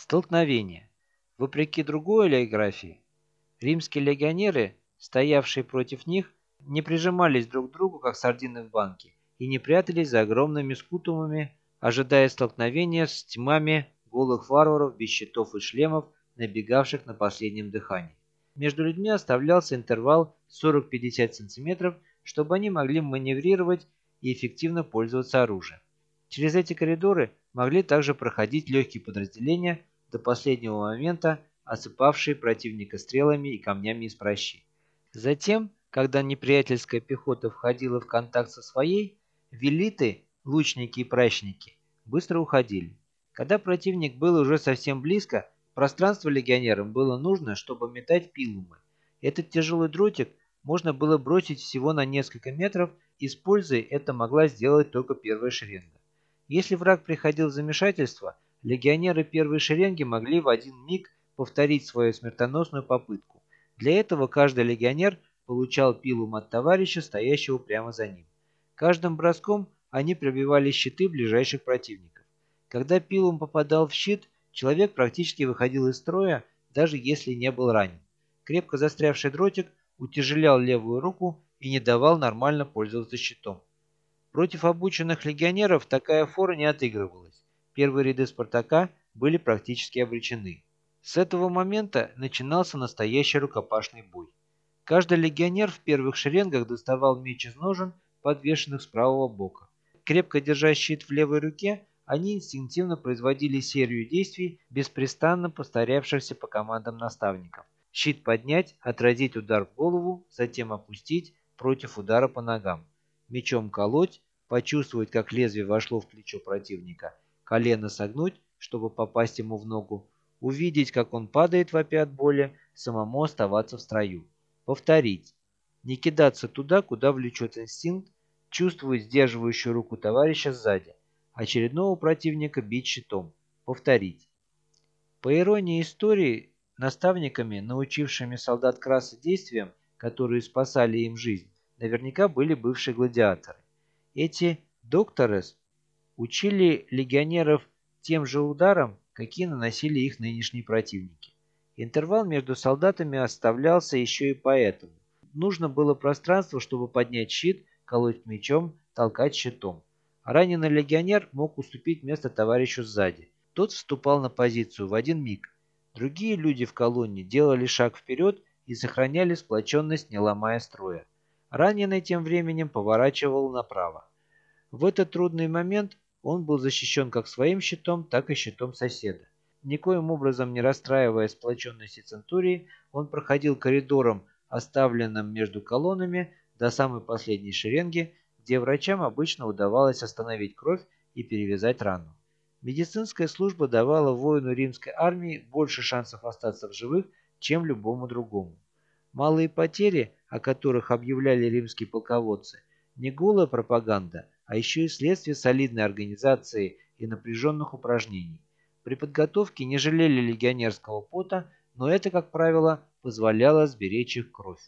Столкновение. Вопреки другой олиографии, римские легионеры, стоявшие против них, не прижимались друг к другу, как сардины в банке, и не прятались за огромными скутумами, ожидая столкновения с тьмами голых варваров без щитов и шлемов, набегавших на последнем дыхании. Между людьми оставлялся интервал 40-50 см, чтобы они могли маневрировать и эффективно пользоваться оружием. Через эти коридоры могли также проходить легкие подразделения, до последнего момента осыпавшие противника стрелами и камнями из прощи. Затем, когда неприятельская пехота входила в контакт со своей, велиты, лучники и пращники быстро уходили. Когда противник был уже совсем близко, пространство легионерам было нужно, чтобы метать пилумы. Этот тяжелый дротик можно было бросить всего на несколько метров, используя это могла сделать только первая шеренга. Если враг приходил в замешательство, легионеры первой шеренги могли в один миг повторить свою смертоносную попытку. Для этого каждый легионер получал пилум от товарища, стоящего прямо за ним. Каждым броском они пробивали щиты ближайших противников. Когда пилум попадал в щит, человек практически выходил из строя, даже если не был ранен. Крепко застрявший дротик утяжелял левую руку и не давал нормально пользоваться щитом. Против обученных легионеров такая фора не отыгрывалась. Первые ряды Спартака были практически обречены. С этого момента начинался настоящий рукопашный бой. Каждый легионер в первых шеренгах доставал меч из ножен, подвешенных с правого бока. Крепко держа щит в левой руке, они инстинктивно производили серию действий, беспрестанно повторявшихся по командам наставников. Щит поднять, отразить удар в голову, затем опустить против удара по ногам. Мечом колоть, почувствовать, как лезвие вошло в плечо противника, колено согнуть, чтобы попасть ему в ногу, увидеть, как он падает вопя от боли, самому оставаться в строю. Повторить. Не кидаться туда, куда влечет инстинкт, чувствовать сдерживающую руку товарища сзади. Очередного противника бить щитом. Повторить. По иронии истории, наставниками, научившими солдат краса действиям, которые спасали им жизнь, наверняка были бывшие гладиаторы. Эти докторес учили легионеров тем же ударам, какие наносили их нынешние противники. Интервал между солдатами оставлялся еще и поэтому. Нужно было пространство, чтобы поднять щит, колоть мечом, толкать щитом. Раненый легионер мог уступить место товарищу сзади. Тот вступал на позицию в один миг. Другие люди в колонне делали шаг вперед и сохраняли сплоченность, не ломая строя. Раненый тем временем поворачивал направо. В этот трудный момент он был защищен как своим щитом, так и щитом соседа. Никоим образом не расстраивая сплоченности Центурии, он проходил коридором, оставленным между колоннами, до самой последней шеренги, где врачам обычно удавалось остановить кровь и перевязать рану. Медицинская служба давала воину римской армии больше шансов остаться в живых, чем любому другому. Малые потери, о которых объявляли римские полководцы, не голая пропаганда, а еще и следствие солидной организации и напряженных упражнений. При подготовке не жалели легионерского пота, но это, как правило, позволяло сберечь их кровь.